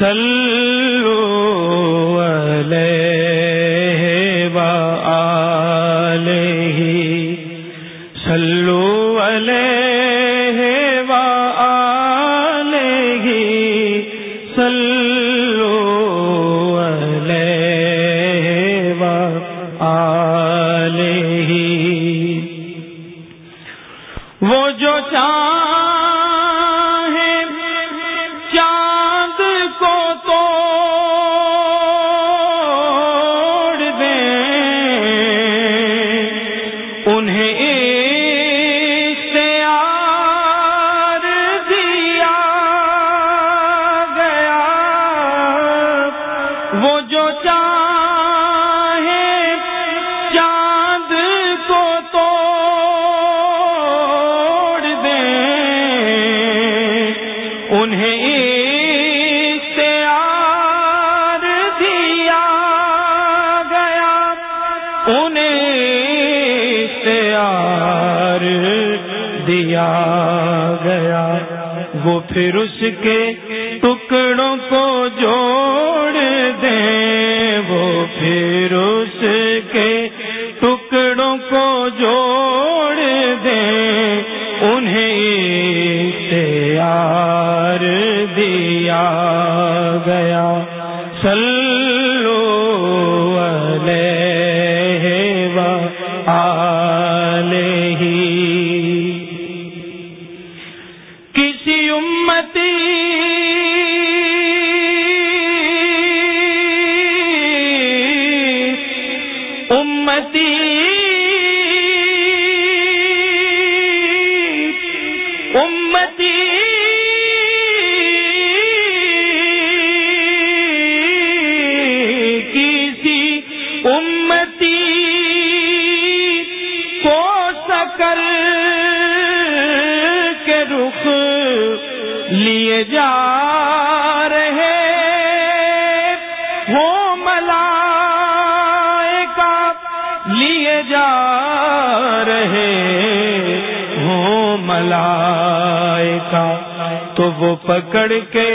سل انہیں اختیار دیا گیا۔ انہیں اختیار دیا گیا۔ وہ پھر اس کے ٹکڑوں کو جوڑ دیں۔ وہ پھر اس کے ٹکڑوں کو جوڑ گیا سل امتی کو سکر کے رخ لیے جا رہے ہو ملا لیے جا رہے ہو ملا تو وہ پکڑ کے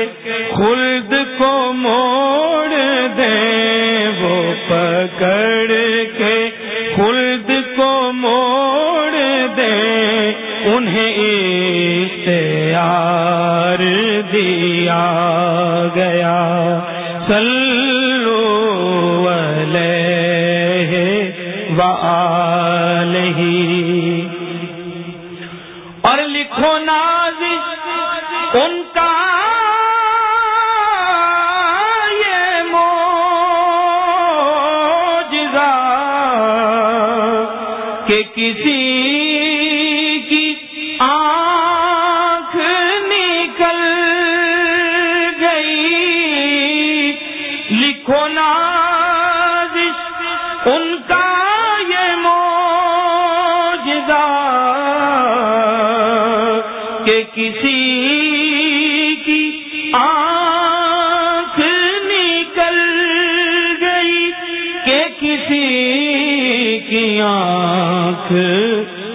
خلد کو موڑ دیں پکڑ کے خلد کو موڑ دے انہیں اختیار دیا گیا۔ سل کہ کسی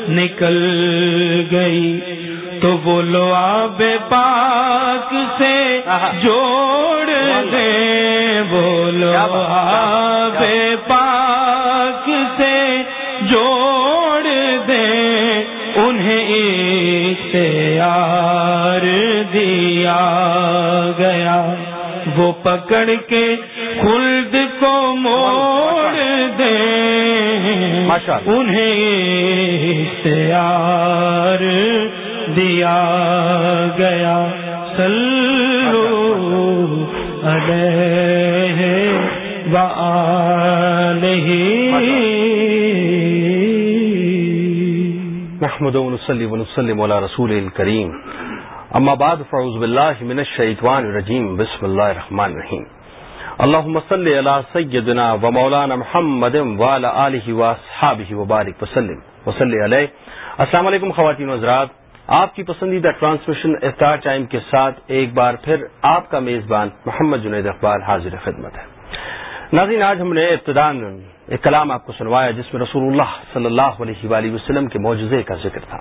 نکل گئی تو بولو آب پاک سے جوڑ دے بولو آب پاک سے جوڑ دے انہیں اختیار دیا گیا۔ وہ پکڑ کے خلد کو موڑ دے۔ انہیں اختیار دیا گیا سلو محمد ونسلم على رسول الكريم اما بعد فعوذ بالله من الشيطان الرجيم بسم الله الرحمن الرحيم اللهم صل على سيدنا ومولانا محمد وعلى اله واصحابه وبارك وسلم. وصلي عليه السلام علیکم خواتین و حضرات. آپ کی پسندیدہ ٹرانسمیشن افطار ٹائم کے ساتھ ایک بار پھر آپ کا میزبان محمد جنید اقبال حاضر خدمت ہے. ناظرین، آج ہم نے ابتدان ایک کلام آپ کو سنوایا جس میں رسول اللہ صلی اللہ علیہ وآلہ وسلم کے معجزے کا ذکر تھا.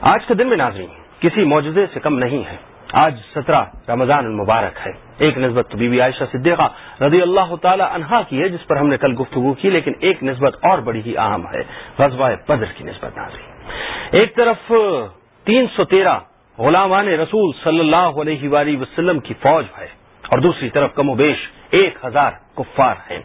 آج کے دن میں ناظرین، کسی معجزے سے کم نہیں ہے۔ آج سترہ رمضان المبارک ہے۔ ایک نسبت تو بی بی عائشہ صدیقہ رضی اللہ تعالی عنہا کی ہے، جس پر ہم نے کل گفتگو کی، لیکن ایک نسبت اور بڑی ہی اہم ہے، غزوہ بدر کی نسبت ناظرین ایک طرف تین سو تیرہ غلامان رسول صلی اللہ علیہ وآلہ وسلم کی فوج ہے، اور دوسری طرف کم و بیش ایک ہزار کفار ہیں۔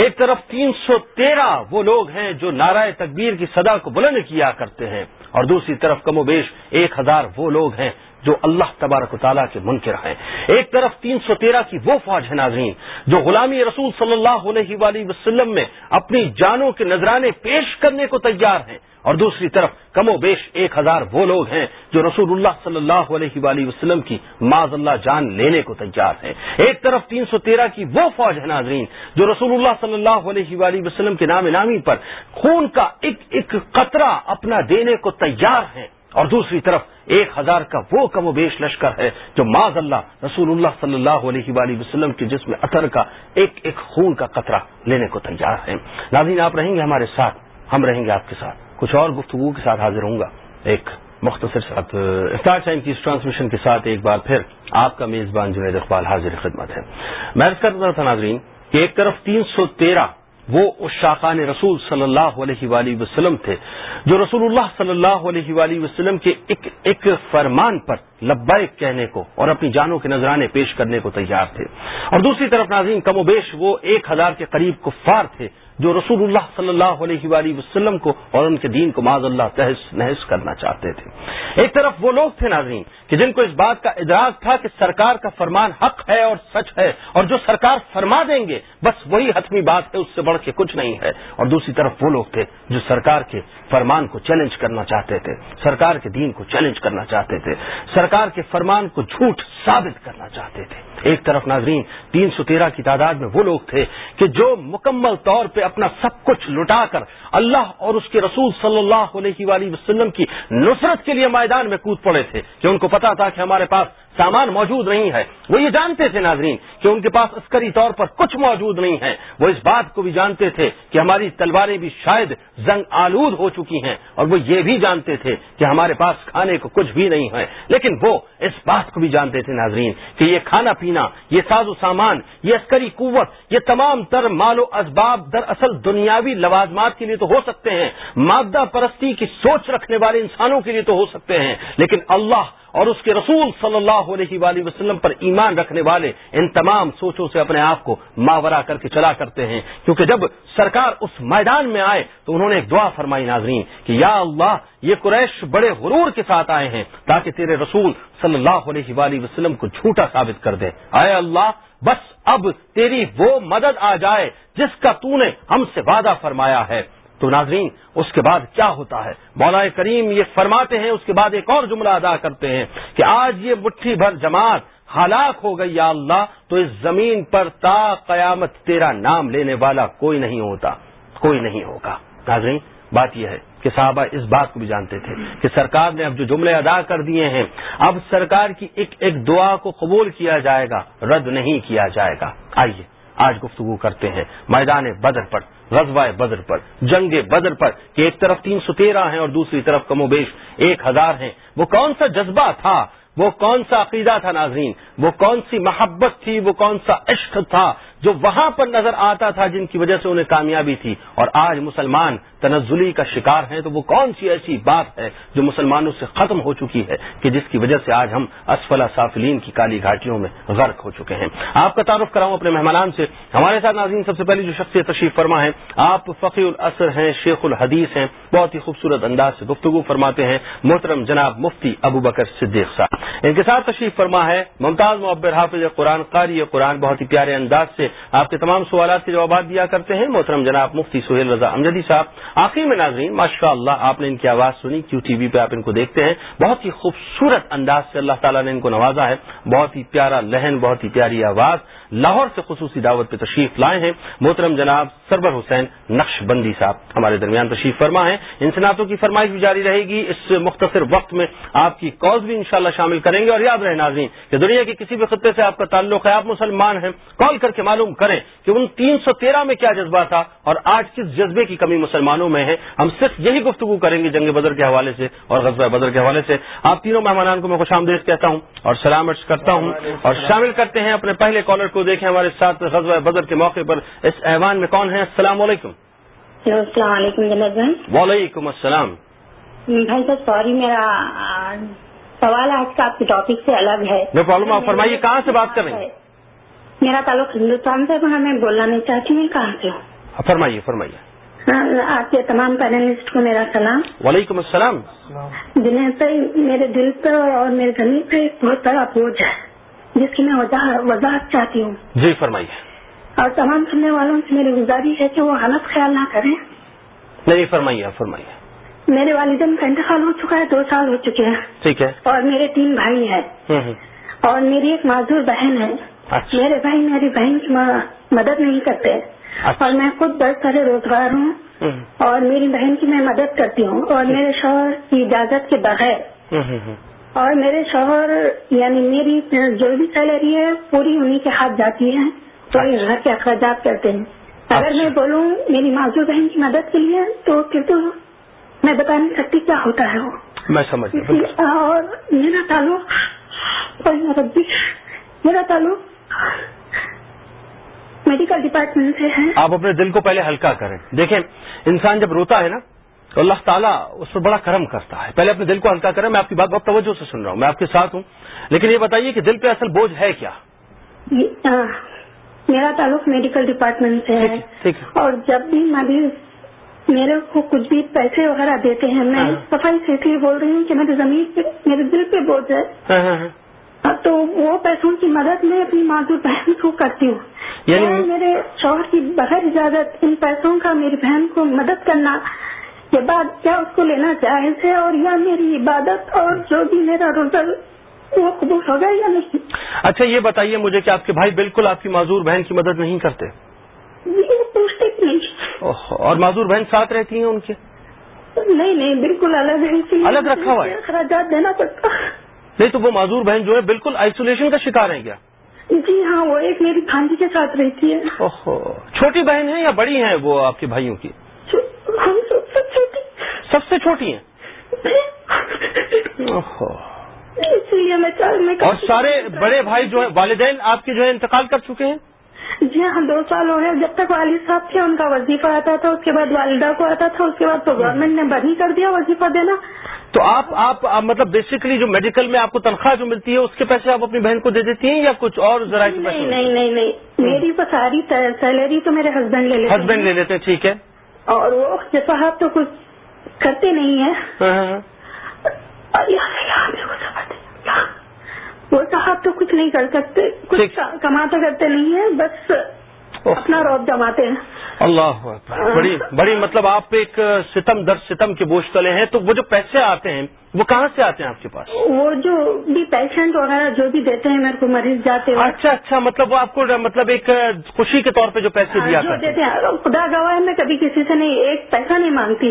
ایک طرف تین سو تیرہ وہ لوگ ہیں جو نعرہ تکبیر کی صدا کو بلند کیا کرتے ہیں، اور دوسری طرف کم و بیش ایک ہزار وہ لوگ ہیں جو اللہ تبارک و تعالیٰ کے منکر ہیں۔ ایک طرف تین سو تیرہ کی وہ فوج ہے ناظرین، جو غلامی رسول صلی اللہ علیہ وآلہ وسلم میں اپنی جانوں کے نذرانے پیش کرنے کو تیار ہیں۔ اور دوسری طرف کم و بیش ایک ہزار وہ لوگ ہیں جو رسول اللہ صلی اللہ علیہ وآلہ وسلم کی معذ اللہ جان لینے کو تیار ہیں۔ ایک طرف تین سو تیرہ کی وہ فوج ہے ناظرین، جو رسول اللہ صلی اللہ علیہ وآلہ وسلم کے نام نامی پر خون کا ایک ایک قطرہ اپنا دینے کو تیار ہیں۔ اور دوسری طرف ایک ہزار کا وہ کم و بیش لشکر ہے جو معذ اللہ رسول اللہ صلی اللہ علیہ وآلہ وسلم کے جسم اطر کا ایک ایک خون کا قطرہ لینے کو تیار ہے ناظرین، آپ رہیں گے ہمارے ساتھ، ہم رہیں گے آپ کے ساتھ۔ کچھ اور گفتگو کے ساتھ حاضر ہوں گا۔ ایک مختصر ساتھ افطار ٹائم کی اس ٹرانسمیشن کے ساتھ ایک بار پھر آپ کا میزبان جنید اقبال حاضر خدمت ہے۔ میں کرتا تھا ناظرین کہ ایک طرف تین سو تیرہ وہ اس شاقان رسول صلی اللہ علیہ وآلہ وسلم تھے جو رسول اللہ صلی اللہ علیہ وآلہ وسلم کے ایک ایک فرمان پر لبائک کہنے کو اور اپنی جانوں کے نذرانے پیش کرنے کو تیار تھے۔ اور دوسری طرف ناظرین، کم و بیش وہ ایک ہزار کے قریب کفار تھے جو رسول اللہ صلی اللہ علیہ وآلہ وسلم کو اور ان کے دین کو معذ اللہ تحس نحس کرنا چاہتے تھے۔ ایک طرف وہ لوگ تھے ناظرین کہ جن کو اس بات کا ادراک تھا کہ سرکار کا فرمان حق ہے اور سچ ہے اور جو سرکار فرما دیں گے، بس وہی حتمی بات ہے، اس سے بڑھ کے کچھ نہیں ہے۔ اور دوسری طرف وہ لوگ تھے جو سرکار کے فرمان کو چیلنج کرنا چاہتے تھے، سرکار کے دین کو چیلنج کرنا چاہتے تھے، سرکار کے فرمان کو جھوٹ ثابت کرنا چاہتے تھے۔ ایک طرف ناظرین، تین سو تیرہ کی تعداد میں وہ لوگ تھے کہ جو مکمل طور پہ اپنا سب کچھ لٹا کر اللہ اور اس کے رسول صلی اللہ علیہ وآلہ وسلم کی نصرت کے لیے میدان میں کود پڑے تھے کہ ان کو پتا تھا کہ ہمارے پاس سامان موجود نہیں ہے۔ وہ یہ جانتے تھے ناظرین کہ ان کے پاس عسکری طور پر کچھ موجود نہیں ہے وہ اس بات کو بھی جانتے تھے کہ ہماری تلواریں بھی شاید زنگ آلود ہو چکی ہیں اور وہ یہ بھی جانتے تھے کہ ہمارے پاس کھانے کو کچھ بھی نہیں ہے۔ لیکن وہ اس بات کو بھی جانتے تھے ناظرین کہ یہ کھانا پینا، یہ ساز و سامان، یہ عسکری قوت، یہ تمام تر مال و اسباب دراصل دنیاوی لوازمات کے لیے تو ہو سکتے ہیں۔ مادہ پرستی کی سوچ رکھنے والے انسانوں کے لیے تو ہو سکتے ہیں۔ لیکن اللہ اور اس کے رسول صلی اللہ علیہ وآلہ وسلم پر ایمان رکھنے والے ان تمام سوچوں سے اپنے آپ کو ماورا کر کے چلا کرتے ہیں۔ کیونکہ جب سرکار اس میدان میں آئے تو انہوں نے ایک دعا فرمائی، ناظرین، کہ یا اللہ، یہ قریش بڑے غرور کے ساتھ آئے ہیں تاکہ تیرے رسول صلی اللہ علیہ وآلہ وسلم کو جھوٹا ثابت کر دے۔ آئے اللہ، بس اب تیری وہ مدد آ جائے جس کا تو نے ہم سے وعدہ فرمایا ہے۔ تو ناظرین، اس کے بعد کیا ہوتا ہے؟ مولا کریم یہ فرماتے ہیں، اس کے بعد ایک اور جملہ ادا کرتے ہیں کہ آج یہ مٹھی بھر جماعت ہلاک ہو گئی یا اللہ، تو اس زمین پر تا قیامت تیرا نام لینے والا کوئی نہیں ہوتا، کوئی نہیں ہوگا۔ ناظرین، بات یہ ہے کہ صحابہ اس بات کو بھی جانتے تھے کہ سرکار نے اب جو جملے ادا کر دیے ہیں، اب سرکار کی ایک ایک دعا کو قبول کیا جائے گا، رد نہیں کیا جائے گا۔ آئیے۔ آج گفتگو کرتے ہیں۔ میدان بدر پر، غزوہ بدر پر، جنگ بدر پر کہ ایک طرف تین سو تیرہ ہیں اور دوسری طرف کم و بیش ایک ہزار ہیں۔ وہ کون سا جذبہ تھا؟ وہ کون سا عقیدہ تھا ناظرین؟ وہ کون سی محبت تھی؟ وہ کون سا عشق تھا؟ جو وہاں پر نظر آتا تھا جن کی وجہ سے انہیں کامیابی تھی۔ اور آج مسلمان تنزلی کا شکار ہیں تو وہ کون سی ایسی بات ہے جو مسلمانوں سے ختم ہو چکی ہے کہ جس کی وجہ سے آج ہم اسفلا سافلین کی کالی گھاٹیوں میں غرق ہو چکے ہیں؟ آپ کا تعارف کراؤں اپنے مہمان سے۔ ہمارے ساتھ ناظرین، سب سے پہلی جو شخصیت تشریف فرما ہے، آپ فقی الاثر ہیں، شیخ الحدیث ہیں، بہت ہی خوبصورت انداز سے گفتگو فرماتے ہیں محترم جناب مفتی ابو بکر صدیق صاحب۔ ان کے ساتھ تشریف فرما ہے ممتاز معبر حافظ قرآن، قاری قرآن، بہت ہی پیارے انداز سے آپ کے تمام سوالات کے جوابات دیا کرتے ہیں۔ محترم جناب مفتی سہیل رضا امجدی صاحب آخر میں ناظرین ماشاء اللہ آپ نے ان کی آواز سنی کیو ٹی وی پہ آپ ان کو دیکھتے ہیں۔ بہت ہی خوبصورت انداز سے اللہ تعالیٰ نے ان کو نوازا ہے۔ بہت ہی پیارا لہن، بہت ہی پیاری آواز۔ لاہور سے خصوصی دعوت پہ تشریف لائے ہیں۔ محترم جناب سرور حسین نقش بندی صاحب، ہمارے درمیان تشریف فرما ہے ان صنعتوں کی فرمائش بھی جاری رہے گی۔ اس مختصر وقت میں آپ کی کالز بھی انشاءاللہ شامل کریں گے۔ اور یاد رہے ناظرین، کہ دنیا کے کسی بھی خطے سے آپ کا تعلق ہے، آپ مسلمان ہیں، کال کر کے معلوم معلوم کریں کہ ان تین سو تیرہ میں کیا جذبہ تھا اور آج کس جذبے کی کمی مسلمانوں میں ہے؟ ہم صرف یہی گفتگو کریں گے جنگ بدر کے حوالے سے اور غزبہ بدر کے حوالے سے۔ آپ تینوں مہمانان کو میں خوش آمدید کہتا ہوں اور سلام عرض کرتا ہوں اور شامل کرتے ہیں اپنے پہلے کالر کو دیکھیں ہمارے ساتھ غزوہ بدر کے موقع پر۔ اس ایوان میں کون ہے السلام علیکم۔ السلام علیکم وعلیکم السلام۔ بھائی صاحب سوری میرا سوال آج کا آپ کے ٹاپک سے الگ ہے۔ نو پرابلم آپ فرمائیے کہاں سے بات کر رہے ہیں؟ میرا تعلق ہندوستان سے ہے میں بولنا نہیں چاہتی ہوں کہاں سے ہوں؟ فرمائیے فرمائیے۔ ہاں، آپ کے تمام پینلسٹ کو میرا سلام۔ وعلیکم السلام۔ جنید بھائی میرے دل پر اور میرے زمین پہ ایک بہت بڑا بوجھ ہے جس کی میں وضاح- وضاحت چاہتی ہوں۔ جی فرمائیے۔ اور تمام سننے والوں سے میری گزارش ہے کہ وہ غلط خیال نہ کریں۔ نہیں فرمائیے فرمائیے۔ میرے والدین کا انتقال ہو چکا ہے دو سال ہو چکے ہیں۔ ٹھیک ہے۔ اور میرے تین بھائی ہیں۔ اور میری ایک معذور بہن ہے۔ اچھا۔ میرے بھائی میری بہن کی مدد نہیں کرتے۔ اچھا۔ اور میں خود بہت سارے روزگار ہوں۔ اور میری بہن کی میں مدد کرتی ہوں۔ اور میرے شوہر کی اجازت کے بغیر۔ اور میرے شوہر یعنی میری جو بھی سیلری ہے پوری انہیں کے ہاتھ جاتی ہے۔ تو یہ گھر کے اخراجات کرتے ہیں۔ اگر اچھا۔ میں بولوں میری معذور بہن کی مدد کے لیے تو پھر تو میں بتا نہیں سکتی کیا ہوتا ہے وہ۔ میں سمجھ اور میرا تعلق اور ربی میرا تعلق میڈیکل ڈپارٹمنٹ سے ہے۔ آپ اپنے دل کو پہلے ہلکا کریں۔ دیکھیں انسان جب روتا ہے نا تو اللہ تعالیٰ اس پر بڑا کرم کرتا ہے۔ پہلے اپنے دل کو ہلکا کریں میں آپ کی بات بہت توجہ سے سن رہا ہوں میں آپ کے ساتھ ہوں۔ لیکن یہ بتائیے کہ دل پہ اصل بوجھ ہے کیا؟ میرا تعلق میڈیکل ڈپارٹمنٹ سے ہے۔ اور جب بھی مریض میرے کو کچھ بھی پیسے وغیرہ دیتے ہیں میں ہاں۔ صفائی سے اس لیے بول رہی ہوں کہ میرے زمین پہ میرے دل پہ بوجھ ہے ہاں ہاں تو وہ پیسوں کی مدد میں اپنی معذور بہن کو کرتی ہوں۔ یعنی- میرے شوہر کی بغیر اجازت ان پیسوں کا میری بہن کو مدد کرنا یہ بات کیا اس کو لینا جائز ہے اور یا میری عبادت اور جو بھی میرا روزہ وہ قبول ہوگا یا نہیں؟ اچھا یہ بتائیے مجھے کہ آپ کے بھائی بالکل آپ کی معذور بہن کی مدد نہیں کرتے۔ یہ پوچھتے بھی نہیں۔ اوہ، اور معذور بہن ساتھ رہتی ہیں ان کے؟ نہیں نہیں بالکل الگ ہے الگ رکھا ہوا ہے؟ اخراجات دینا پڑتا۔ نہیں تو وہ معذور بہن جو ہے بالکل آئسولیشن کا شکار ہے کیا؟ جی ہاں وہ ایک میری بھانجی کے ساتھ رہتی ہے۔ اوہو چھوٹی بہن ہے یا بڑی ہیں وہ آپ کے بھائیوں کی؟ سب سے چھوٹی ہیں۔ اوہو اسی لیے میں اور سارے بڑے بھائی جو ہیں والدین آپ کے جو ہے انتقال کر چکے ہیں؟ جی ہاں دو سال ہو گئے۔ جب تک والد صاحب تھے ان کا وظیفہ آتا تھا اس کے بعد والدہ کو آتا تھا اس کے بعد تو گورنمنٹ نے بند ہی کر دیا وظیفہ دینا۔ تو آپ آپ مطلب بیسیکلی جو میڈیکل میں آپ کو تنخواہ جو ملتی ہے اس کے پیسے آپ اپنی بہن کو دے دیتی ہیں یا کچھ اور ذرائع نہیں نہیں نہیں میری تو ساری سیلری تو میرے ہسبینڈ لے لیتے ہسبینڈ لے لیتے ہیں ٹھیک ہے۔ اور وہ صاحب تو کچھ کرتے نہیں ہیں۔ وہ صاحب تو کچھ نہیں کر سکتے۔ کچھ کماتے کرتے نہیں ہیں بس اپنا روب جماتے ہیں۔ اللہ۔ بڑی بڑی مطلب آپ ایک ستم در ستم کے بوجھ تلے ہیں۔ تو وہ جو پیسے آتے ہیں وہ کہاں سے آتے ہیں آپ کے پاس؟ وہ جو بھی پیشنٹ وغیرہ جو بھی دیتے ہیں میرے کو مریض جاتے ہیں اچھا اچھا مطلب وہ آپ کو مطلب ایک خوشی کے طور پہ جو پیسے دیا جو کرتے دیتے ہیں۔ خدا گواہ میں کبھی کسی سے نہیں ایک پیسہ نہیں مانگتی۔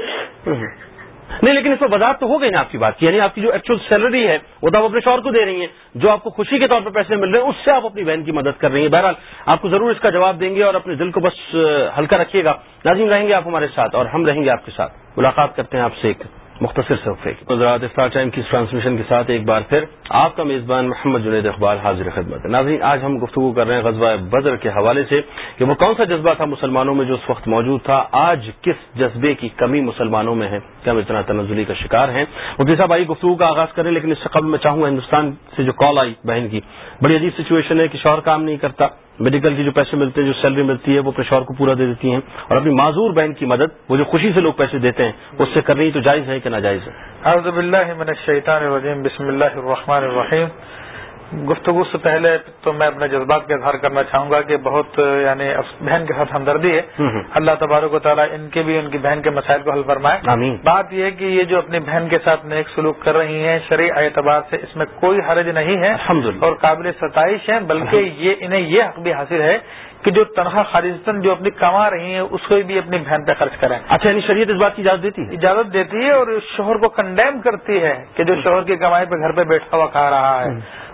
نہیں، لیکن اس میں وضاحت تو ہو گئی نا آپ کی بات کی یعنی آپ کی جو ایکچوئل سیلری ہے، وہ تو آپ اپنے شوہر کو دے رہی ہیں، جو آپ کو خوشی کے طور پر پیسے مل رہے ہیں، اس سے آپ اپنی بہن کی مدد کر رہی ہیں۔ بہرحال، آپ کو ضرور اس کا جواب دیں گے اور اپنے دل کو بس ہلکا رکھیے گا۔ ناظرین، رہیں گے آپ ہمارے ساتھ اور ہم رہیں گے آپ کے ساتھ۔ ملاقات کرتے ہیں آپ سے ایک مختصر سے وقفے کی ٹائم کی ٹرانسمیشن کے ساتھ ایک بار پھر آپ کا میزبان محمد جنید اقبال حاضر خدمت۔ ناظرین، آج ہم گفتگو کر رہے ہیں غزوہ بدر کے حوالے سے کہ وہ کون سا جذبہ تھا مسلمانوں میں جو اس وقت موجود تھا۔ آج کس جذبے کی کمی مسلمانوں میں ہے؟ کیا ہم اتنا تنزلی کا شکار ہیں۔ مفتی صاحب آئی گفتگو کا آغاز کریں، لیکن اس سے قبل میں چاہوں گا ہندوستان سے جو کال آئی بہن کی۔ بڑی عجیب سچویشن ہے کہ شوہر کام نہیں کرتا۔ میڈیکل کی جو پیسے ملتے ہیں، جو سیلری ملتی ہے، وہ اپنے کو پورا دے دیتی ہیں اور اپنی معذور بہن کی مدد وہ جو خوشی سے لوگ پیسے دیتے ہیں، اس سے کرنی تو جائز ہے کہ ناجائز ہے؟ اعوذ باللہ من الشیطان الرجیم، بسم اللہ الرحمن الرحیم۔ گفتگو سے پہلے تو میں اپنے جذبات کا اظہار کرنا چاہوں گا کہ بہت یعنی بہن کے ساتھ ہمدردی ہے۔ اللہ تبارک و تعالیٰ ان کے بھی ان کی بہن کے مسائل کو حل فرمائے۔ آمین۔ بات یہ ہے کہ یہ جو اپنی بہن کے ساتھ نیک سلوک کر رہی ہیں شرعی اعتبار سے اس میں کوئی حرج نہیں ہے اور قابل ستائش ہے بلکہ یہ انہیں یہ حق بھی حاصل ہے کہ جو تنخواہ خالصتاً جو اپنی کما رہی ہیں اس کو بھی اپنی بہن پہ خرچ کریں۔ اچھا یعنی شریعت اس بات کی اجازت دیتی ہے؟ اجازت دیتی ہے اور شوہر کو کنڈیم کرتی ہے کہ جو شوہر کی کمائی پہ گھر پہ بیٹھا ہوا کھا رہا ہے۔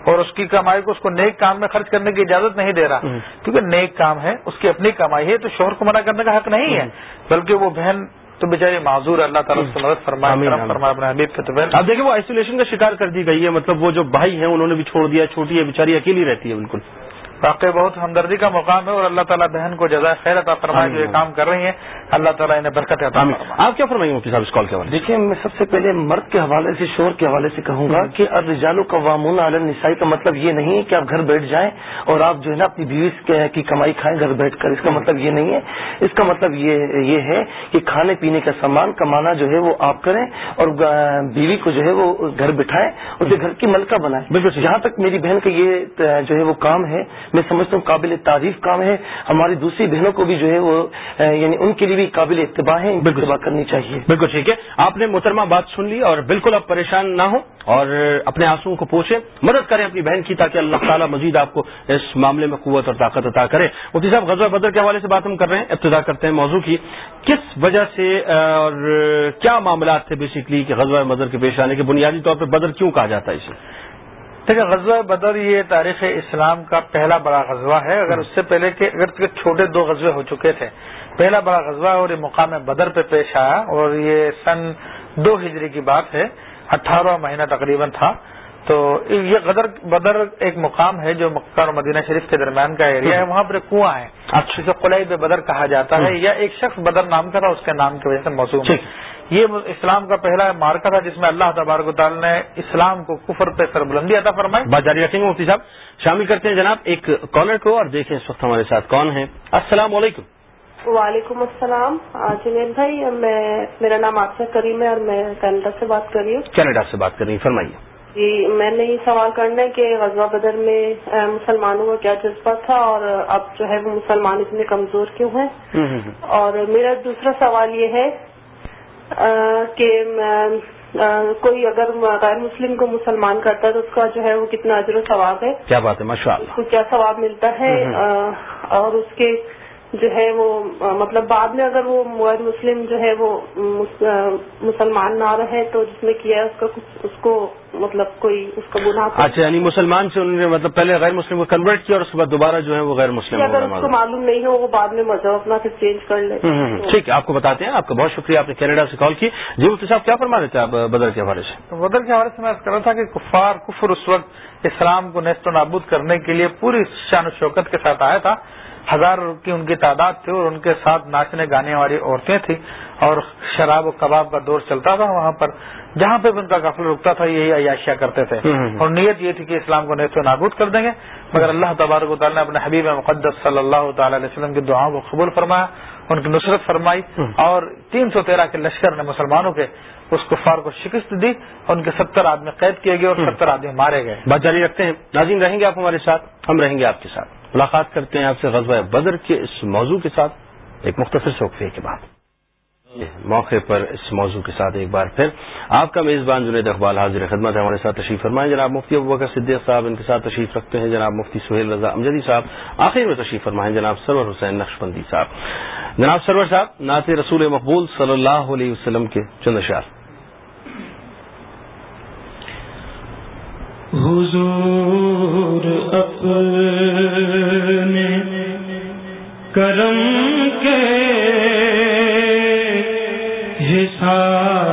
اور اس کی کمائی کو اس کو نیک کام میں خرچ کرنے کی اجازت نہیں دے رہا کیونکہ نیک کام ہے اس کی اپنی کمائی ہے تو شوہر کو منع کرنے کا حق نہیں ہے۔ بلکہ وہ بہن تو بیچاری معذور اللہ تعالیٰ سے مدد فرمائے فرمائے اپنے حبیب کے تو اب دیکھیں وہ آئسولیشن کا شکار کر دی گئی ہے۔ مطلب وہ جو بھائی ہیں انہوں نے بھی چھوڑ دیا چھوٹی ہے بیچاری اکیلی رہتی ہے بالکل۔ واقعی بہت ہمدردی کا مقام ہے اور اللہ تعالیٰ بہن کو جزائے خیر عطا فرمائے جو یہ کام کر رہی ہیں اللہ تعالیٰ انہیں برکت عطا فرمائے. آپ کیا فرمائیں مفتی صاحب اس کال کے حوالے دیکھیں میں سب سے پہلے مرد کے حوالے سے شور کے حوالے سے کہوں گا کہ الرجال قوامون علی النساء کا مطلب یہ نہیں ہے کہ آپ گھر بیٹھ جائیں اور آپ جو ہے نا اپنی بیوی کی کمائی کھائیں گھر بیٹھ کر اس کا مطلب یہ نہیں ہے. اس کا مطلب یہ ہے کہ کھانے پینے کا سامان کمانا جو ہے وہ آپ کریں اور بیوی کو جو ہے وہ گھر بٹھائیں اسے گھر کی ملکہ بنائیں. بالکل جہاں تک میری بہن کا یہ جو ہے وہ کام ہے میں سمجھتا ہوں قابل تعریف کام ہے۔ ہماری دوسری بہنوں کو بھی جو ہے وہ یعنی ان کے لیے بھی قابل اتباع ہے اتباع کرنی چاہیے۔ بالکل ٹھیک ہے۔ آپ نے محترمہ بات سن لی اور بالکل اب پریشان نہ ہو اور اپنے آنسو کو پوچھیں۔ مدد کریں اپنی بہن کی تاکہ اللہ تعالیٰ مزید آپ کو اس معاملے میں قوت اور طاقت عطا کرے۔ مفتی صاحب غزوہ بدر کے حوالے سے بات ہم کر رہے ہیں۔ ابتدا کرتے ہیں موضوع کی۔ کس وجہ سے اور کیا معاملات تھے بیسکلی کہ غزوہ بدر کے پیش آنے کے بنیادی طور پہ بدر کیوں کہا جاتا ہے اسے؟ دیکھیں غزوہ بدر یہ تاریخ اسلام کا پہلا بڑا غزوہ ہے۔ اگر اس سے پہلے کہ اگر چھوٹے دو غزوے ہو چکے تھے۔ پہلا بڑا غزوہ اور یہ مقام بدر پہ پیش آیا اور یہ سن دو ہجری کی بات ہے۔ اٹھارہ مہینہ تقریباً تھا۔ تو یہ غدر بدر ایک مقام ہے جو مکہ اور مدینہ شریف کے درمیان کا ایریا ہے۔ وہاں پر کنواں ہے۔ اچھا۔ جسے قلعہ بدر کہا جاتا ہے یا ایک شخص بدر نام کا تھا اس کے نام کی وجہ سے موسوم ہے۔ یہ اسلام کا پہلا مارکا تھا جس میں اللہ تبارک تعالیٰ نے اسلام کو کفر پہ سربلندی عطا فرمائی۔ بات جاری رکھیں گے مفتی صاحب۔ شامل کرتے ہیں جناب ایک کالر کو اور دیکھیں اس وقت ہمارے ساتھ کون ہیں۔ السلام علیکم۔ وعلیکم السلام۔ جنید بھائی میں میرا نام آصف کریم ہے اور میں کینیڈا سے بات کر رہی ہوں۔ کینیڈا سے بات کر رہی ہوں فرمائیے۔ جی میں نے یہ سوال کرنا ہے کہ غزوہ بدر میں مسلمانوں کا کیا جذبہ تھا اور اب جو ہے وہ مسلمان اتنے کمزور کیوں ہیں؟ اور میرا دوسرا سوال یہ ہے کہ کوئی اگر غیر مسلم کو مسلمان کرتا ہے تو اس کا جو ہے وہ کتنا اجر و ثواب ہے؟ کیا بات ہے ماشاء اللہ کو کیا ثواب ملتا ہے؟ اور اس کے جو ہے وہ مطلب بعد میں اگر وہ غیر مسلم جو ہے وہ مسلمان نہ رہے تو جس نے کیا ہے اس کا کچھ اس کو مطلب کوئی اس کا گناہ اچھا یعنی مسلمان سے انہوں نے مطلب پہلے غیر مسلم کو کنورٹ کیا اور اس کے بعد دوبارہ جو ہے وہ غیر مسلم اگر اس کو معلوم نہیں ہو وہ بعد میں مذہب اپنا پھر چینج کر لے۔ ٹھیک ہے آپ کو بتاتے ہیں آپ کا بہت شکریہ آپ نے کینیڈا سے کال کی۔ جی مفتی صاحب کیا فرما رہے تھے آپ بدر کے حوالے سے؟ بدر کے حوالے سے میں کر رہا تھا کہ کفار کفر اس وقت اسلام کو نیست و نابود کرنے کے لیے پوری شان و شوکت کے ساتھ آیا تھا۔ ہزار کی ان کی تعداد تھی اور ان کے ساتھ ناچنے گانے والی عورتیں تھیں اور شراب و کباب کا دور چلتا تھا وہاں پر جہاں پہ بھی ان کا قافل رکتا تھا یہی عیاشیاں کرتے تھے۔ اور نیت یہ تھی کہ اسلام کو نیست و نابود کر دیں گے۔ مگر اللہ تبارک و تعالیٰ نے اپنے حبیب مقدس صلی اللہ تعالی علیہ وسلم کی دعاؤں کو قبول فرمایا ان کی نصرت فرمائی۔ اور تین سو تیرہ کے لشکر نے مسلمانوں کے اس کفار کو شکست دی اور ان کے ستر آدمی قید کیے گئے اور ستر آدمی مارے گئے۔ بات جاری رکھتے ہیں۔ ناظرین رہیں گے آپ ہمارے ساتھ؟ ہم رہیں گے آپ کے ساتھ۔ ملاقات کرتے ہیں آپ سے غزوہ بدر کے اس موضوع کے ساتھ، ایک مختصر سوقفے کے بعد۔ موقع پر اس موضوع کے ساتھ ایک بار پھر آپ کا میزبان جنید اقبال حاضر خدمت ہے، ہمارے ساتھ تشریف فرمائیں۔ جناب مفتی ابو بکر صدیق صاحب، ان کے ساتھ تشریف رکھتے ہیں۔ جناب مفتی سہیل رضا امجدی صاحب، آخر میں تشریف فرمائیں۔ جناب سرور حسین نقشبندی صاحب۔ جناب سرور صاحب، نعت رسول مقبول صلی اللہ علیہ وسلم کے چند اشار حضور اپنے کرم کے حساب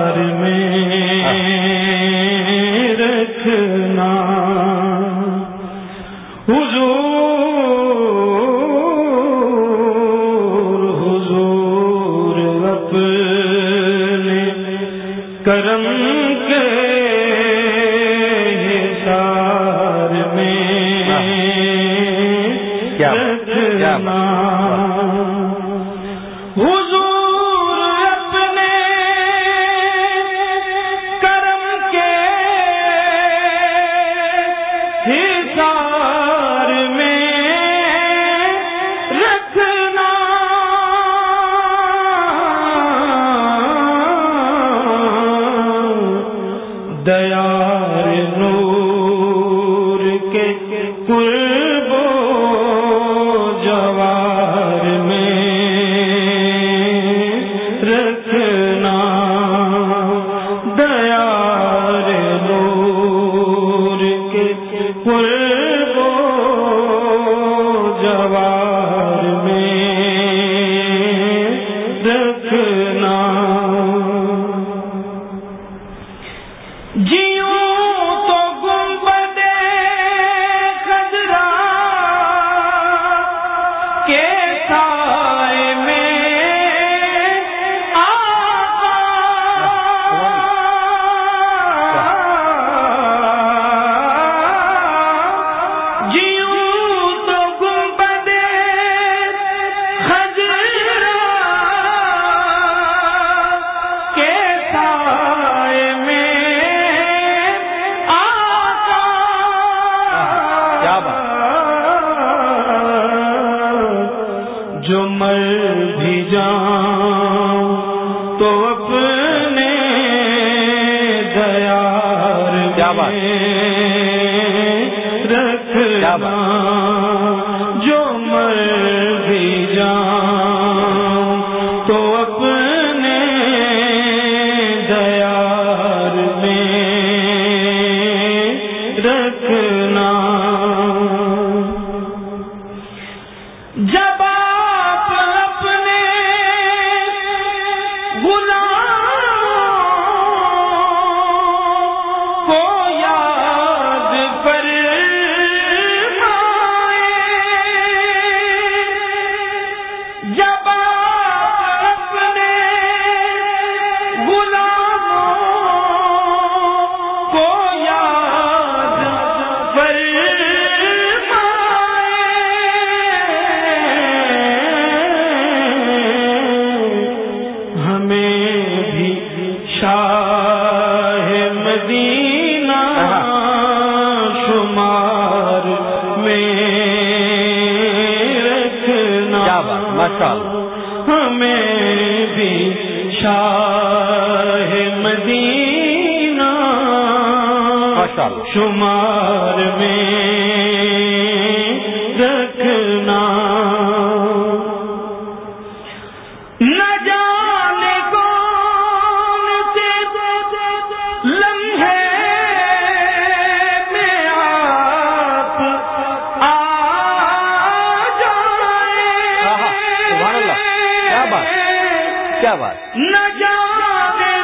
نہ جانے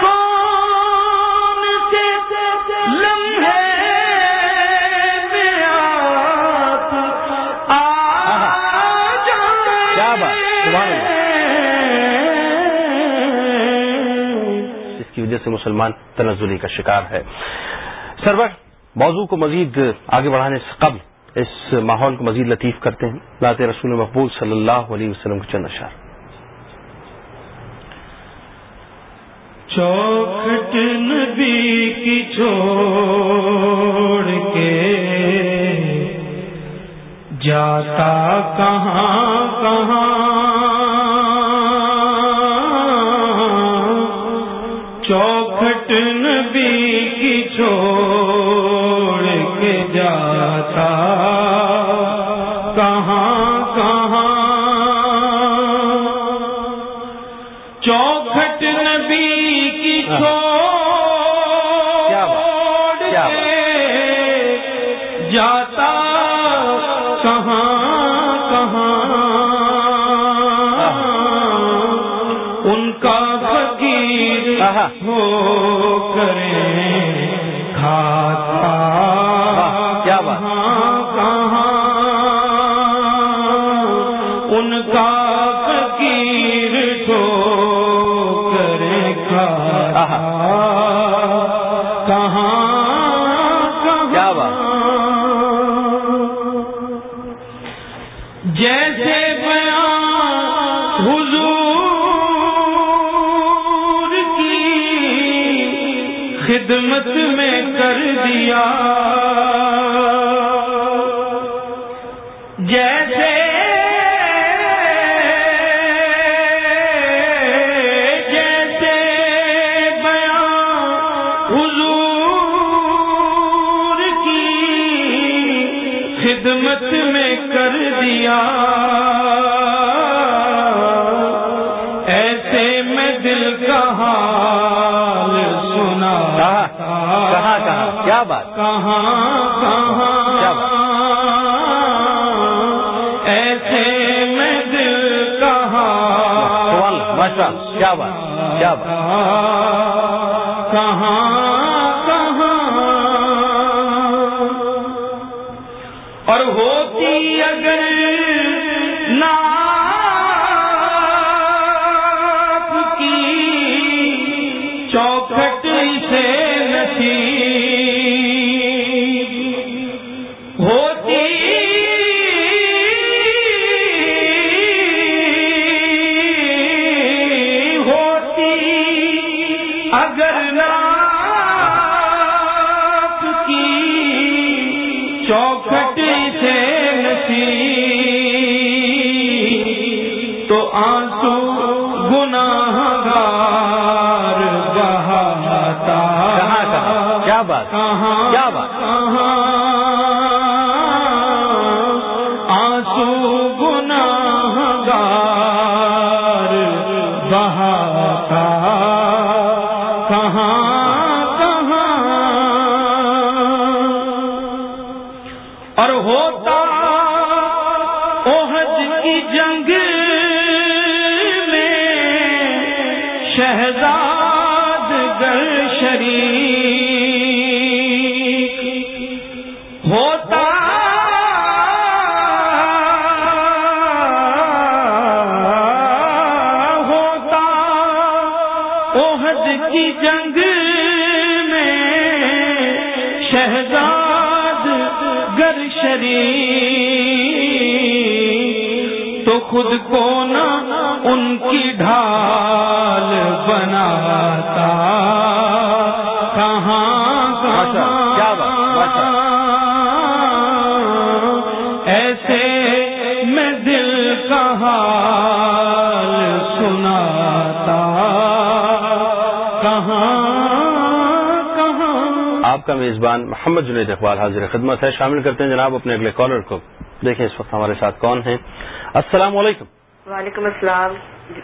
کون سے لمحے میں آپ آ کی وجہ سے مسلمان تنزلی کا شکار ہے۔ سرور موضوع کو مزید آگے بڑھانے سے قبل اس ماحول کو مزید لطیف کرتے ہیں۔ ذات رسول مقبول صلی اللہ علیہ وسلم کے چند اشار چوکھٹ نبی کی چھوڑ کے جاتا کہاں کہاں کہاں کہاں ان کا فقیر۔ ہو کرے کھاتا خدمت میں کر دیا۔ جیسے جیسے بیان حضور کی خدمت میں کر دیا۔ کیا بات؟ کہاں کہاں؟ ایسے میں دل اللہ، ماشاء کیا بات؟ کیا بات؟ کہاں کہاں تو آنسو گناہ گار بہاتا کہاں کہاں کیا بات؟ کہاں؟ کیا بات؟ خود کو نہ ان کی ڈھال بناتا۔ کہاں ایسے میں دل کا حال سناتا۔ کہاں کہاں۔ آپ کا میزبان محمد جنید اقبال حاضر خدمت ہے۔ شامل کرتے ہیں جناب اپنے اگلے کالر کو۔ دیکھیں اس وقت ہمارے ساتھ کون ہیں۔ السلام علیکم. وعلیکم السلام.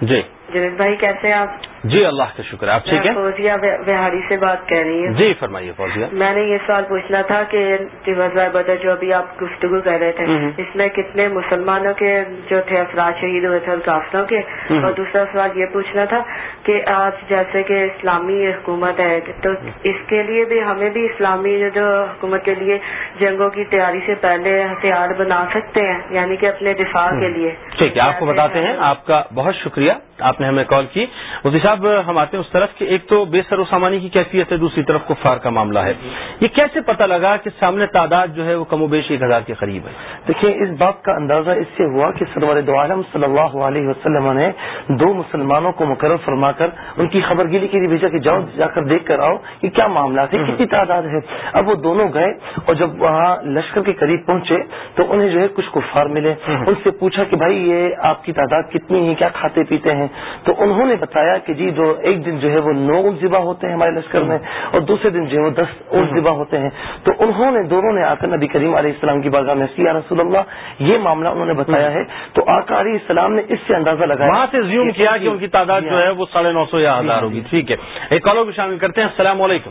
جی. جنید بھائی کیسے ہیں آپ؟ جی اللہ کا شکر ہے آپ ٹھیک ہیں؟ فوزیہ بہ- بہاری سے بات کر رہی ہوں۔ جی فرمائیے فوزیہ۔ میں نے یہ سوال پوچھنا تھا کہ غزوہ بدر جو ابھی آپ گفتگو کر رہے تھے۔ اس میں کتنے مسلمانوں کے جو تھے افراد شہید ہوئے تھے کافروں کے۔ اور دوسرا سوال یہ پوچھنا تھا کہ آج جیسے کہ اسلامی حکومت ہے تو اس کے لیے بھی ہمیں بھی اسلامی جو حکومت کے لیے جنگوں کی تیاری سے پہلے ہتھیار بنا سکتے ہیں یعنی کہ اپنے دفاع کے لیے۔ ٹھیک ہے آپ کو بتاتے ہیں آپ کا بہت شکریہ۔ آپ نے ہمیں کال کی۔ مفتی صاحب ہم آتے ہیں اس طرف کہ ایک تو بے سر و سامانی کی کیفیت ہے دوسری طرف کفار کا معاملہ ہے۔ یہ کیسے پتہ لگا کہ سامنے تعداد جو ہے وہ کم و بیش ایک ہزار کے قریب ہے؟ دیکھیں اس بات کا اندازہ اس سے ہوا کہ سرور دو عالم صلی اللہ علیہ وسلم نے دو مسلمانوں کو مقرر فرما کر ان کی خبر گیری کے لیے بھیجا کہ جاؤ جا کر دیکھ کر آؤ کہ کیا معاملات ہے کتنی تعداد ہے۔ اب وہ دونوں گئے اور جب وہاں لشکر کے قریب پہنچے تو انہیں جو ہے کچھ کفار ملے۔ ان سے پوچھا کہ بھائی یہ آپ کی تعداد کتنی ہے؟ کیا کھاتے پیتے ہیں؟ تو انہوں نے بتایا کہ جی دو ایک دن جو ہے وہ نو اونٹ ذبح ہوتے ہیں ہمارے لشکر میں اور دوسرے دن جو ہے وہ دس اونٹ ذبح ہوتے ہیں۔ تو انہوں نے دونوں نے آ کر نبی کریم علیہ السلام کی بارگاہ میں یا رسول اللہ یہ معاملہ انہوں نے بتایا ہے۔ تو آقا علیہ السلام نے اس سے اندازہ لگایا وہاں سے زیوم کیا کہ ان کی تعداد جو ہے وہ ساڑھے نو سو یا ہزار ہوگی۔ ٹھیک ہے۔ ایک کالر کو شامل کرتے ہیں۔ السلام علیکم۔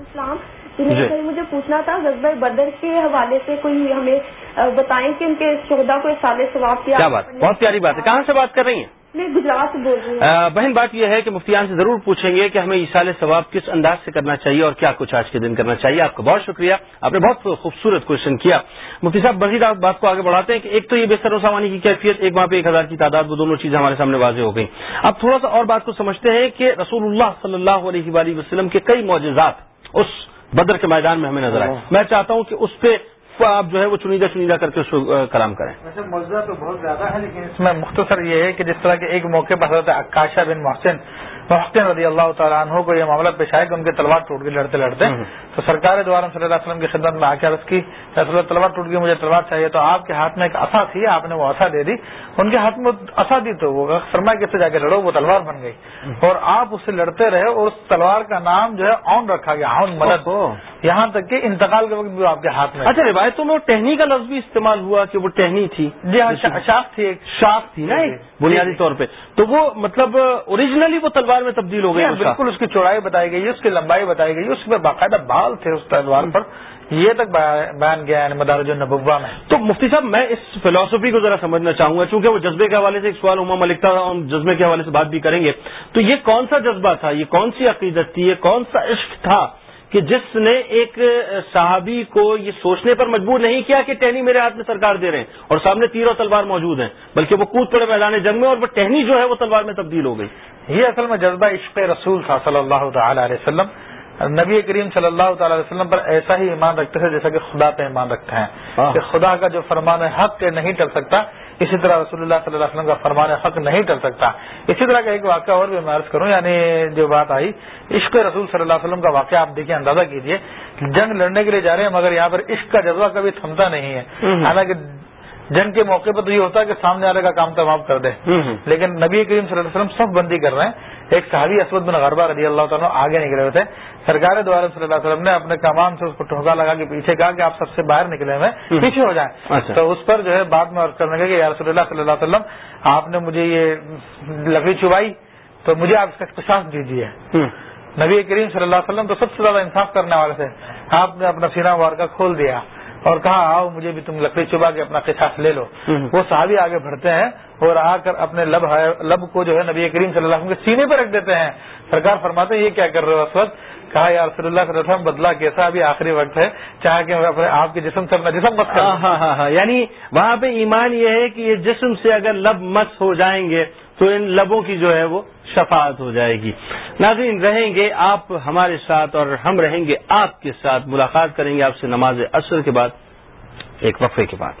اسلام جی۔ مجھے پوچھنا تھا غزبۂ بدر کے حوالے سے کوئی ہمیں بتائیں کہ ان کے شہدا کو سال ثواب کیا کیا بات؟ بہت پیاری بات ہے۔ کہاں سے بات کر رہی ہیں؟ میں گجرات سے بول رہی ہوں۔ آ، بہن بات یہ ہے کہ مفتیان سے ضرور پوچھیں گے کہ ہمیں ایسال ثواب کس انداز سے کرنا چاہیے اور کیا کچھ آج کے دن کرنا چاہیے۔ آپ کا بہت شکریہ۔ آپ نے بہت خوبصورت کوشچن کیا۔ مفتی صاحب مزید آپ بات کو آگے بڑھاتے ہیں کہ ایک تو یہ بے و سامانی کی کیفیت ایک وہاں پہ ایک ہزار کی تعداد وہ دونوں چیزیں ہمارے سامنے واضح ہو گئی اب تھوڑا سا اور بات کو سمجھتے ہیں کہ رسول اللہ صلی اللہ علیہ وآلہ وسلم کے کئی معجزات اس بدر کے میدان میں ہمیں نظر آئے۔ میں چاہتا ہوں کہ اس پہ آپ جو ہے وہ چنیدہ چنیدہ کر کے اس کو کلام کریں۔ ویسے موضوع تو بہت زیادہ ہے لیکن اس میں مختصر یہ ہے کہ جس طرح کے ایک موقع پر حضرت عکاشہ بن محسن محسن رضی اللہ تعالیٰ عنہ کو یہ معاملہ پیش آیا کہ ان کے تلوار ٹوٹ گئی لڑتے لڑتے۔ تو سرکار دوارم صلی اللہ علیہ وسلم کی خدمت میں آ کے عرض کی تلوار ٹوٹ گئی مجھے تلوار چاہیے۔ تو آپ کے ہاتھ میں ایک اصا تھی آپ نے وہ اصا دے دی۔ ان کے ہاتھ میں اصا دی تو وہ فرمایا کہ سے جا کے لڑو وہ تلوار بن گئی۔ اور آپ اسے لڑتے رہے اور اس تلوار کا نام جو ہے اون رکھا گیا اون مدد۔ یہاں تک کہ انتقال کے وقت بھی آپ کے ہاتھ میں اچھا روایتوں میں ٹہنی کا لفظ بھی استعمال ہوا کہ وہ ٹہنی تھی۔ جی ہاں شا- شاخ تھی ایک۔ شاخ تھی نا ایک جی، بنیادی جی۔ طور پہ۔ تو وہ مطلب اوریجنلی وہ تلوار میں تبدیل ہو گئی ہاں،۔ بالکل اس کی چوڑائی بتائی گئی اس کی لمبائی بتائی گئی اس پہ باقاعدہ بال تھے اس تلوار پر۔ یہ تک بیان گیا ہے مدارج النبوہ میں۔ تو مفتی صاحب میں اس فلاسفی کو ذرا سمجھنا چاہوں گا چونکہ وہ جذبے کے حوالے سے ایک سوال عما ملک تھا ہم جذبے کے حوالے سے بات بھی کریں گے۔ تو یہ کون سا جذبہ تھا؟ یہ کون سی عقیدت تھی؟ یہ کون سا عشق تھا؟ کہ جس نے ایک صحابی کو یہ سوچنے پر مجبور نہیں کیا کہ ٹہنی میرے ہاتھ میں سرکار دے رہے ہیں اور سامنے تیر و تلوار موجود ہیں بلکہ وہ کود پڑے میدان جنگ میں اور وہ ٹہنی جو ہے وہ تلوار میں تبدیل ہو گئی۔ یہ اصل میں جذبہ عشق رسول تھا صلی اللہ تعالی علیہ وسلم۔ نبی کریم صلی اللہ تعالی علیہ وسلم پر ایسا ہی ایمان رکھتے تھے جیسا کہ خدا پہ ایمان رکھتے ہیں۔ ہاں۔ کہ خدا کا جو فرمان حق کے نہیں ٹل سکتا۔ اسی طرح رسول اللہ صلی اللہ علیہ وسلم کا فرمان حق نہیں ٹل سکتا اسی طرح کا ایک واقعہ اور بھی میں عرض کروں یعنی جو بات آئی عشق رسول صلی اللہ علیہ وسلم کا واقعہ آپ دیکھیے اندازہ کیجیے جنگ لڑنے کے لیے جا رہے ہیں مگر یہاں پر عشق کا جذبہ کبھی تھمتا نہیں ہے۔ حالانکہ جنگ کے موقع پر تو یہ ہوتا ہے کہ سامنے والے کا کام تمام کر دے لیکن نبی کریم صلی اللہ علیہ وسلم سب بندی کر رہے ہیں۔ ایک صحابی اسود بن غربہ رضی اللہ تعالیٰ آگے نکلے ہوئے تھے۔ سرکار دوارا صلی اللہ علیہ وسلم نے اپنے کمان سے اس کو ٹھوکا لگا کے پیچھے کہا کہ آپ سب سے باہر نکلے ہوئے پیچھے ہو جائیں۔ اچھا۔ تو اس پر جو ہے بعد میں عرض کرنے لگے کہ یا رسول اللہ صلی اللہ علیہ وسلم آپ نے مجھے یہ لکڑی چبائی تو مجھے آپ اس کا اختصاص دیجیے نبی کریم صلی اللہ علیہ وسلم تو سب سے زیادہ انصاف کرنے والے تھے۔ آپ نے اپنا سینہ وار کا کھول دیا۔ اور کہا آؤ مجھے بھی تم لکڑی چبا کے اپنا قصاص لے لو. وہ صحابی آگے بڑھتے ہیں اور آ کر اپنے لب لب کو جو ہے نبی کریم صلی اللہ علیہ وسلم کے سینے پہ رکھ دیتے ہیں۔ سرکار فرماتے ہیں یہ کیا کر رہے ہو اس وقت؟ کہا یا رسول اللہ صلی اللہ علیہ وسلم بدلا کیسا ابھی آخری وقت ہے؟ چاہے کہ اپنے آپ کے جسم سے اپنا جسم ہاں ہاں ہاں ہاں یعنی وہاں پہ ایمان یہ ہے کہ یہ جسم سے اگر لب مس ہو جائیں گے تو ان لبوں کی جو ہے وہ شفاعت ہو جائے گی۔ ناظرین، رہیں گے آپ ہمارے ساتھ اور ہم رہیں گے آپ کے ساتھ۔ ملاقات کریں گے آپ سے نماز عصر کے بعد، ایک وقفے کے بعد۔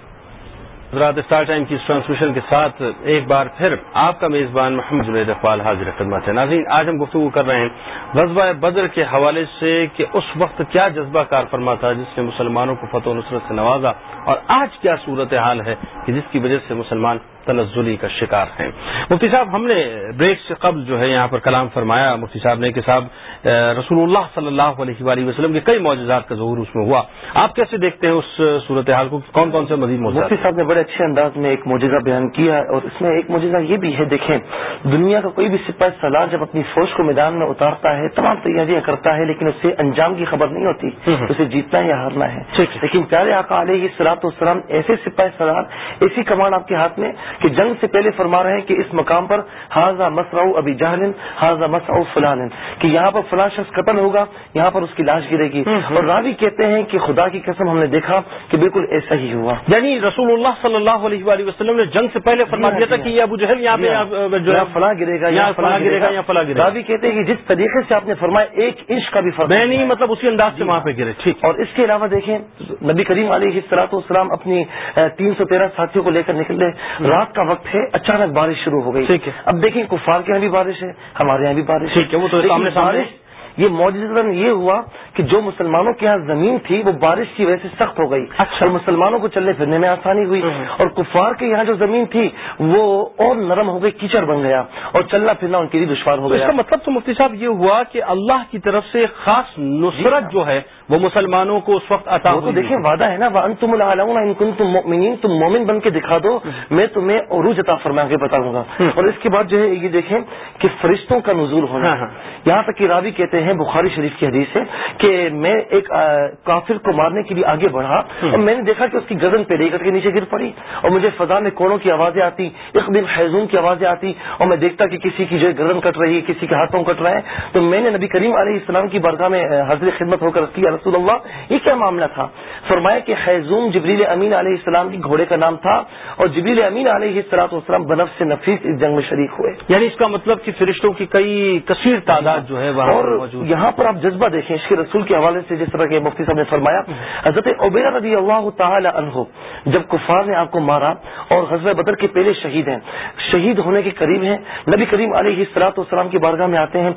حضرات اسٹار ٹائم کی اس ٹرانسمیشن کے ساتھ ایک بار پھر آپ کا میزبان محمد جنید اقبال حاضر خدمت ہے۔ ناظرین، آج ہم گفتگو کر رہے ہیں غزبہ بدر کے حوالے سے کہ اس وقت کیا جذبہ کار فرما تھا جس نے مسلمانوں کو فتح و نصرت سے نوازا اور آج کیا صورت حال ہے کہ جس کی وجہ سے مسلمان تنزلی کا شکار ہیں۔ مفتی صاحب ہم نے بریک سے قبل جو ہے یہاں پر کلام فرمایا مفتی صاحب نے کہ صاحب رسول اللہ صلی اللہ علیہ وآلہ وسلم کے کئی معجزات کا ظہور اس میں ہوا۔ آپ کیسے دیکھتے ہیں اس صورت حال کو؟ کون کون سے مزید مفتی صاحب نے بڑے اچھے انداز میں ایک معجزہ بیان کیا اور اس میں ایک معجزہ یہ بھی ہے دیکھیں دنیا کا کوئی بھی سپاہی سالار جب اپنی فوج کو میدان میں اتارتا ہے تمام تیاریاں کرتا ہے لیکن اسے انجام کی خبر نہیں ہوتی اسے جیتنا یا ہارنا ہے۔ لیکن پیارے آقا علیہ سلاط والسلام ایسے سپاہی سالار ایسی کمان آپ کے ہاتھ میں کہ جنگ سے پہلے فرما رہے ہیں کہ اس مقام پر حاضہ مسراؤ ابھی جہلن حاضہ مسراؤ فلان کہ یہاں پر فلاں شخص قتل ہوگا یہاں پر اس کی لاش گرے گی۔ اور راوی کہتے ہیں کہ خدا کی قسم ہم نے دیکھا کہ بالکل ایسا ہی ہوا۔ یعنی رسول اللہ صلی اللہ علیہ وآلہ وسلم نے جنگ سے پہلے فرما دیا تھا کہ یہ ابو جہل یہاں پہ جو ہے فلاں گرے گا فلاں گرے گا یا فلاں گرے گا۔ راوی کہتے ہیں کہ جس طریقے سے آپ نے فرمایا ایک انچ کا بھی فرق میں نہیں مطلب اسی انداز سے وہاں پہ گرے ٹھیک۔ اور اس کے علاوہ دیکھیں نبی کریم علیہ السلاط والسلام اپنی تین سو تیرہ ساتھیوں کو لے کر نکلے۔ رات کا وقت ہے اچانک بارش شروع ہو گئی۔ ٹھیک ہے۔ اب دیکھیں کفار کے یہاں بھی بارش ہے ہمارے یہاں بھی بارش ٹھیک ہے وہ تو سامنے سامنے۔ یہ موجود یہ ہوا کہ جو مسلمانوں کے یہاں زمین تھی وہ بارش کی وجہ سے سخت ہو گئی۔ اچھا۔ اور مسلمانوں کو چلنے پھرنے میں آسانی ہوئی۔ اور کفار کے یہاں جو زمین تھی وہ اور نرم ہو گئی کیچڑ بن گیا۔ اور چلنا پھرنا ان کے لیے دشوار ہو گیا اس کا مطلب تو مفتی صاحب یہ ہوا کہ اللہ کی طرف سے خاص نصرت جو ہے وہ مسلمانوں کو اس وقت عطا وہ تو دیکھیں وعدہ ہے نا تم ان تم مومنین تم مومن بن کے دکھا دو میں تمہیں عروج عطا فرما کے بتاؤں گا۔ اور اس کے بعد جو ہے یہ دیکھیں کہ فرشتوں کا نزول ہونا۔ یہاں تک کہ راوی کہتے ہیں بخاری شریف کی حدیث ہے کہ میں ایک کافر کو مارنے کے لیے آگے بڑھا اور میں نے دیکھا کہ اس کی گردن پیڑے کر کے نیچے گر پڑی اور مجھے فضا میں کوڑوں کی آوازیں آتی ایک دن خیزون کی آوازیں آتی اور میں دیکھتا کہ کسی کی جو ہے گردن کٹ رہی ہے کسی کے ہاتھوں کٹ رہے ہیں تو میں نے نبی کریم علیہ السلام کی برگاہ میں حضرت خدمت ہو کر کیا رسول اللہ یہ کیا معاملہ تھا؟ فرمایا کہ خیزوم جبریل امین علیہ السلام کی گھوڑے کا نام تھا اور جبریل امین علیہ السلاط والسلام بنف سے نفیس اس جنگ میں شریک ہوئے۔ یعنی اس کا مطلب کہ فرشتوں کی کئی کثیر تعداد جو ہے اور یہاں پر آپ جذبہ دیکھیں اس کے رسول کے حوالے سے جس طرح کے مفتی صاحب نے فرمایا حضرت عبیرہ رضی اللہ تعالی عنہ جب کفار نے آپ کو مارا اور غزل بدر کے پہلے شہید ہیں شہید ہونے کے قریب ہیں نبی کریم علیہ السلاط والسلام کی بارگاہ میں آتے ہیں۔